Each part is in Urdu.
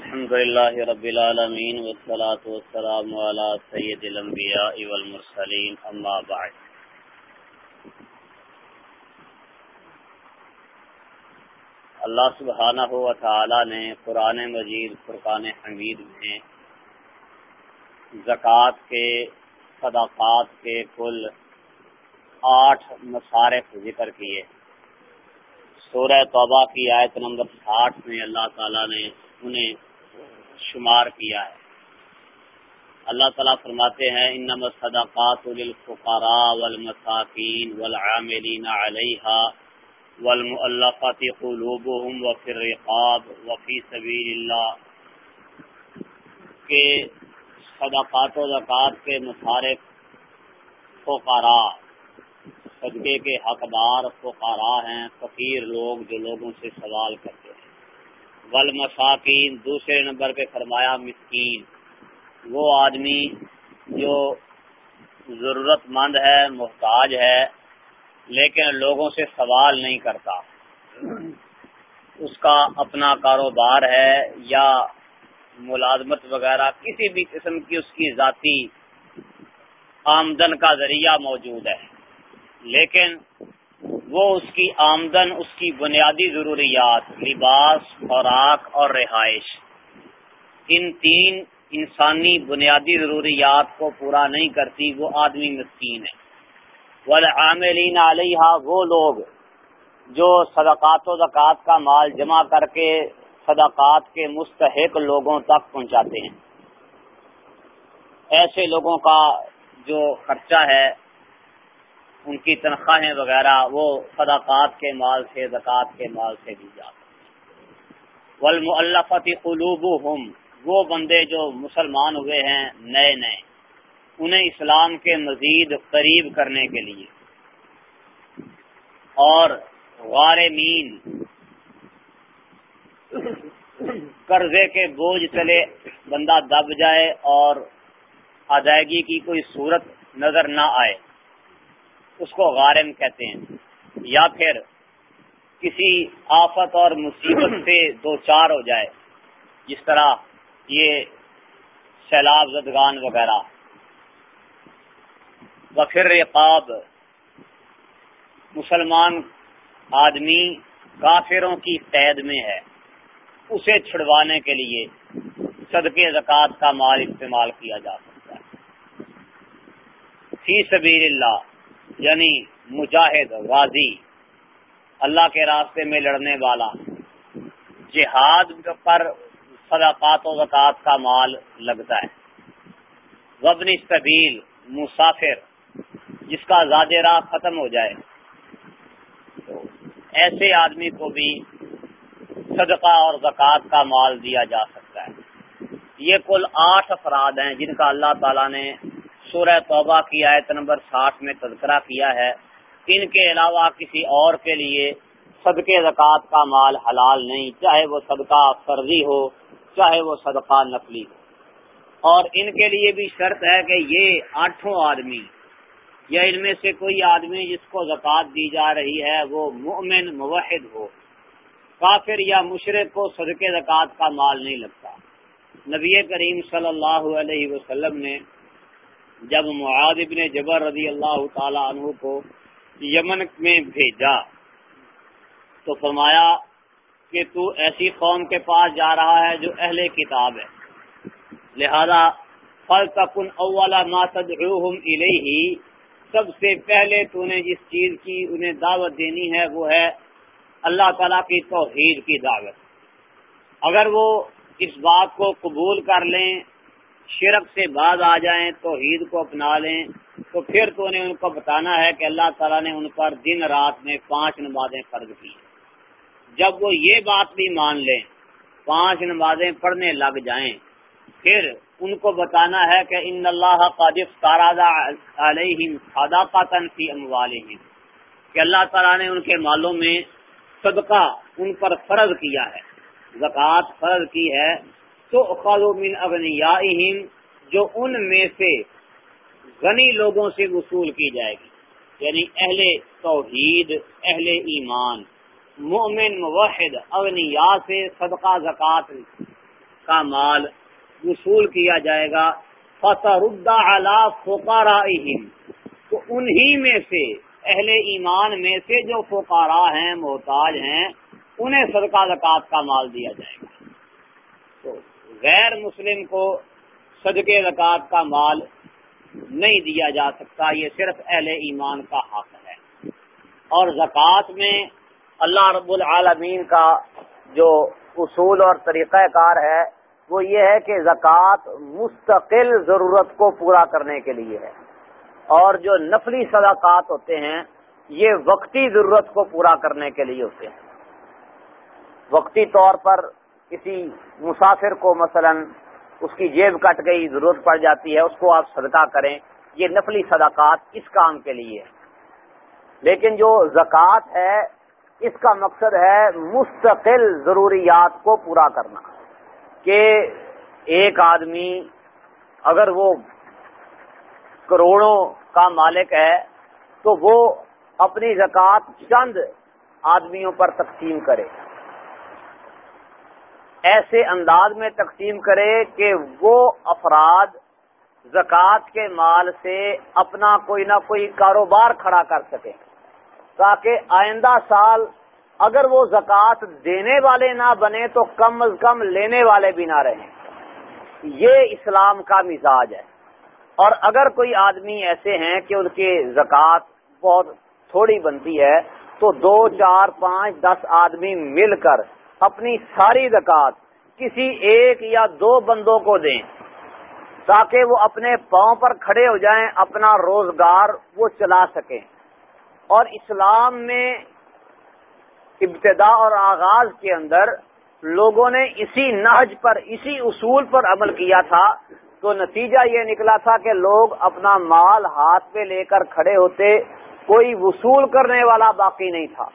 الحمد لله رب العالمين والصلاة والسلام على سيد الأنبياء والمرسلين أما بعد. اللہ سبحانہ و تعالی نے قرآن مجید، فرقان حمید میں زکوٰۃ کے صداقات کے کل آٹھ مصارف ذکر کیے۔ سورہ توبہ کی آیت نمبر ساٹھ میں اللہ تعالیٰ نے انہیں شمار کیا ہے۔ اللہ تعالیٰ فرماتے ہیں، انما الصدقات للفقراء والمساکین والعاملین علیہا والمؤلفات قلوبهم وفی الرقاب وفی سبیل اللہ۔ کے صدقات و زکات کے مصارف فقراء، صدقے کے حقدار فقراء ہیں، فقیر لوگ جو لوگوں سے سوال کرتے ہیں۔ والمساکین، دوسرے نمبر پہ فرمایا مسکین۔ وہ آدمی جو ضرورت مند ہے، محتاج ہے، لیکن لوگوں سے سوال نہیں کرتا۔ اس کا اپنا کاروبار ہے یا ملازمت وغیرہ، کسی بھی قسم کی اس کی ذاتی آمدن کا ذریعہ موجود ہے۔ لیکن وہ اس کی آمدن، اس کی بنیادی ضروریات، لباس، خوراک اور رہائش۔ ان تین انسانی بنیادی ضروریات کو پورا نہیں کرتی، وہ آدمی مسکین ہے۔ والعاملین علیہ وہ لوگ جو صدقات و زکوٰۃ کا مال جمع کر کے صدقات کے مستحق لوگوں تک پہنچاتے ہیں۔ ایسے لوگوں کا جو خرچہ ہے ان کی تنخواہیں وغیرہ، وہ صداقات کے مال سے، زکوٰۃ کے مال سے دی جا سکتی قلوب وہ بندے جو مسلمان ہوئے ہیں، نئے نئے۔ انہیں اسلام کے مزید قریب کرنے کے لیے۔ اور غارمین قرضے کے بوجھ چلے، بندہ دب جائے اور ادائیگی کی کوئی صورت نظر نہ آئے۔ اس کو غارم کہتے ہیں۔ یا پھر کسی آفت اور مصیبت سے دو چار ہو جائے، جس طرح یہ سیلاب، زدگان وغیرہ۔ وفر رقاب مسلمان آدمی کافروں کی قید میں ہے۔ اسے چھڑوانے کے لیے صدقے، زکوٰۃ کا مال استعمال کیا جا سکتا ہے۔ فی سبیل اللہ یعنی مجاہد، غازی، اللہ کے راستے میں لڑنے والا۔ جہاد پر صدقات و زکوٰۃ کا مال لگتا ہے۔ وبن طبیل مسافر، جس کا زیادہ راہ ختم ہو جائے۔ تو ایسے آدمی کو بھی صدقہ اور زکوٰۃ کا مال دیا جا سکتا ہے۔ یہ کل آٹھ افراد ہیں جن کا اللہ تعالیٰ نے سورہ توبہ کی آیت نمبر ساٹھ میں تذکرہ کیا ہے۔ ان کے علاوہ کسی اور کے لیے صدقے، زکوٰۃ کا مال حلال نہیں، چاہے وہ صدقہ فرضی ہو، چاہے وہ صدقہ نقلی ہو۔ اور ان کے لیے بھی شرط ہے کہ یہ آٹھوں آدمی یا ان میں سے کوئی آدمی جس کو زکوٰۃ دی جا رہی ہے، وہ مومن موحد ہو، کافر یا مشرق کو صدقے، زکوٰۃ کا مال نہیں لگتا۔ نبی کریم صلی اللہ علیہ وسلم نے جب معاذ ابن جبر رضی اللہ تعالی عنہ کو یمن میں بھیجا تو فرمایا کہ تو ایسی قوم کے پاس جا رہا ہے جو اہل کتاب ہے۔ لہذا فل تکن اولا ما تدعوہم الیہ سب سے پہلے تو نے جس چیز کی انہیں دعوت دینی ہے وہ ہے اللہ تعالیٰ کی توحید کی دعوت۔ اگر وہ اس بات کو قبول کر لیں شرک سے بعض آ جائیں تو عید کو اپنا لیں، تو پھر تو انہیں ان کو بتانا ہے کہ اللہ تعالیٰ نے ان پر دن رات میں پانچ نمازیں فرض کی۔ جب وہ یہ بات بھی مان لیں، پانچ نمازیں پڑھنے لگ جائیں، پھر ان کو بتانا ہے کہ ان اللہ قادف علیہم فی اموالہم۔ کہ اللہ تعالیٰ نے ان کے مالوں میں صدقہ ان پر فرض کیا ہے، زکوٰۃ فرض کی ہے تو من اغنیا جو ان میں سے غنی لوگوں سے وصول کی جائے گی۔ یعنی اہل توحید، اہل ایمان۔ مومن موحد اغنیا سے صدقہ، زکوٰۃ کا مال وصول کیا جائے گا۔ فتح اللہ فوکارا تو انہی میں سے، اہل ایمان میں سے جو فقارا ہیں، محتاج ہیں، انہیں صدقہ زکات کا مال دیا جائے گا۔ تو غیر مسلم کو صدقے زکات کا مال نہیں دیا جا سکتا، یہ صرف اہل ایمان کا حق ہے۔ اور زکوٰۃ میں اللہ رب العالمین کا جو اصول اور طریقہ کار ہے، وہ یہ ہے کہ زکوٰۃ مستقل ضرورت کو پورا کرنے کے لیے ہے۔ اور جو نفلی صدقات ہوتے ہیں، یہ وقتی ضرورت کو پورا کرنے کے لیے ہوتے ہیں۔ وقتی طور پر کسی مسافر کو مثلا اس کی جیب کٹ گئی، ضرورت پڑ جاتی ہے، اس کو آپ صدقہ کریں۔ یہ نفلی صدقات اس کام کے لیے لیکن جو زکوٰۃ ہے، اس کا مقصد ہے مستقل ضروریات کو پورا کرنا۔ کہ ایک آدمی اگر وہ کروڑوں کا مالک ہے، تو وہ اپنی زکوٰۃ چند آدمیوں پر تقسیم کرے۔ ایسے انداز میں تقسیم کرے کہ وہ افراد زکوٰۃ کے مال سے اپنا کوئی نہ کوئی کاروبار کھڑا کر سکے تاکہ آئندہ سال اگر وہ زکوٰۃ دینے والے نہ بنے تو کم از کم لینے والے بھی نہ رہیں۔ یہ اسلام کا مزاج ہے۔ اور اگر کوئی آدمی ایسے ہیں کہ ان کے زکوٰۃ بہت تھوڑی بنتی ہے تو دو، چار، پانچ، دس آدمی مل کر اپنی ساری زکوٰۃ کسی ایک یا دو بندوں کو دیں تاکہ وہ اپنے پاؤں پر کھڑے ہو جائیں، اپنا روزگار وہ چلا سکیں۔ اور اسلام میں ابتدا اور آغاز کے اندر لوگوں نے اسی نہج پر، اسی اصول پر عمل کیا تھا۔ تو نتیجہ یہ نکلا تھا کہ لوگ اپنا مال ہاتھ پہ لے کر کھڑے ہوتے، کوئی وصول کرنے والا باقی نہیں تھا۔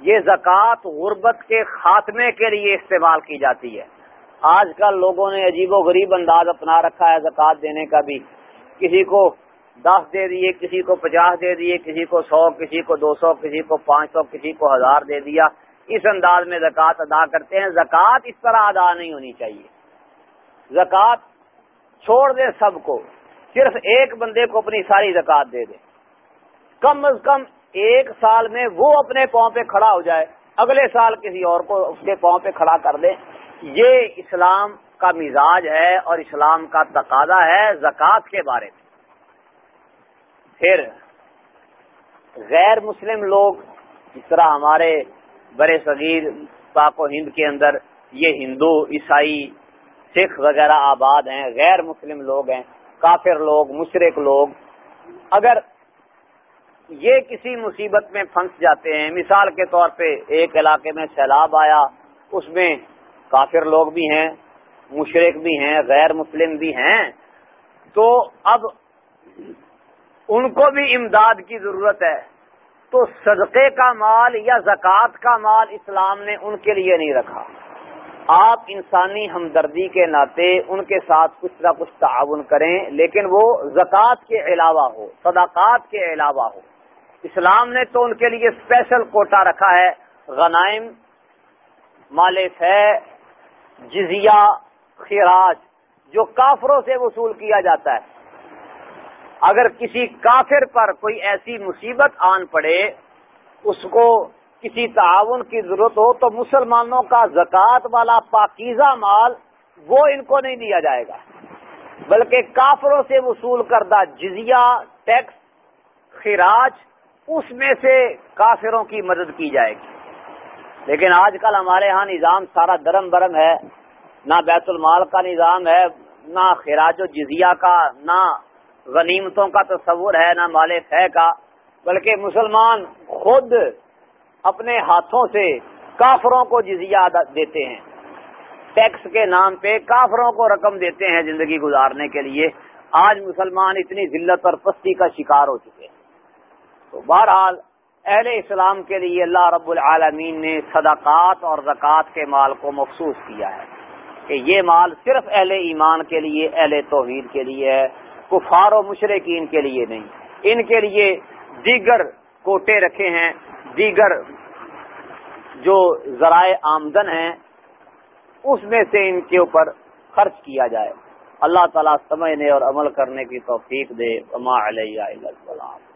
یہ زکوٰۃ غربت کے خاتمے کے لیے استعمال کی جاتی ہے۔ آج کل لوگوں نے عجیب و غریب انداز اپنا رکھا ہے زکوٰۃ دینے کا بھی۔ کسی کو دس دے دیے، کسی کو پچاس دے دیے، کسی کو سو، کسی کو دو سو، کسی کو پانچ سو، کسی کو ہزار دے دیا۔ اس انداز میں زکوٰۃ ادا کرتے ہیں۔ زکوٰۃ اس طرح ادا نہیں ہونی چاہیے۔ زکوٰۃ چھوڑ دیں سب کو۔ صرف ایک بندے کو اپنی ساری زکوٰۃ دے دیں کم از کم ایک سال میں وہ اپنے پاؤں پہ کھڑا ہو جائے، اگلے سال کسی اور کو اس کے پاؤں پہ کھڑا کر دے۔ یہ اسلام کا مزاج ہے اور اسلام کا تقاضا ہے زکوٰۃ کے بارے میں۔ پھر غیر مسلم لوگ، جس طرح ہمارے بڑے صغیر پاک و ہند کے اندر یہ ہندو، عیسائی، سکھ وغیرہ آباد ہیں، غیر مسلم لوگ ہیں، کافر لوگ، مشرق لوگ، اگر یہ کسی مصیبت میں پھنس جاتے ہیں۔ مثال کے طور پہ ایک علاقے میں سیلاب آیا، اس میں کافر لوگ بھی ہیں مشرق بھی ہیں، غیر مسلم بھی ہیں۔ تو اب ان کو بھی امداد کی ضرورت ہے۔ تو صدقے کا مال یا زکوٰۃ کا مال اسلام نے ان کے لیے نہیں رکھا۔ آپ انسانی ہمدردی کے ناطے ان کے ساتھ کچھ نہ کچھ تعاون کریں، لیکن وہ زکوٰۃ کے علاوہ ہو صداقات کے علاوہ ہو۔ اسلام نے تو ان کے لیے اسپیشل کوٹا رکھا ہے، غنائم، مال ہے جزیہ، خراج، جو کافروں سے وصول کیا جاتا ہے۔ اگر کسی کافر پر کوئی ایسی مصیبت آن پڑے، اس کو کسی تعاون کی ضرورت ہو، تو مسلمانوں کا زکوٰۃ والا پاکیزہ مال وہ ان کو نہیں دیا جائے گا۔ بلکہ کافروں سے وصول کردہ جزیہ، ٹیکس، خراج اس میں سے کافروں کی مدد کی جائے گی۔ لیکن آج کل ہمارے ہاں نظام سارا درم برم ہے۔ نہ بیت المال کا نظام ہے، نہ خراج و جزیہ کا، نہ غنیمتوں کا تصور ہے، نہ مال فہ کا۔ بلکہ مسلمان خود اپنے ہاتھوں سے کافروں کو جزیہ دیتے ہیں۔ ٹیکس کے نام پہ کافروں کو رقم دیتے ہیں زندگی گزارنے کے لیے۔ آج مسلمان اتنی ذلت اور پستی کا شکار ہو چکے ہیں۔ تو بہرحال اہل اسلام کے لیے اللہ رب العالمین نے صدقات اور زکوٰۃ کے مال کو مخصوص کیا ہے کہ یہ مال صرف اہل ایمان کے لیے، اہل توحید کے لیے ہے، کفار و مشرقین کے لیے نہیں۔ ان کے لیے دیگر کوٹے رکھے ہیں، دیگر جو ذرائع آمدن ہیں، اس میں سے ان کے اوپر خرچ کیا جائے۔ اللہ تعالیٰ سمجھنے اور عمل کرنے کی توفیق دے۔ علیہ السلام۔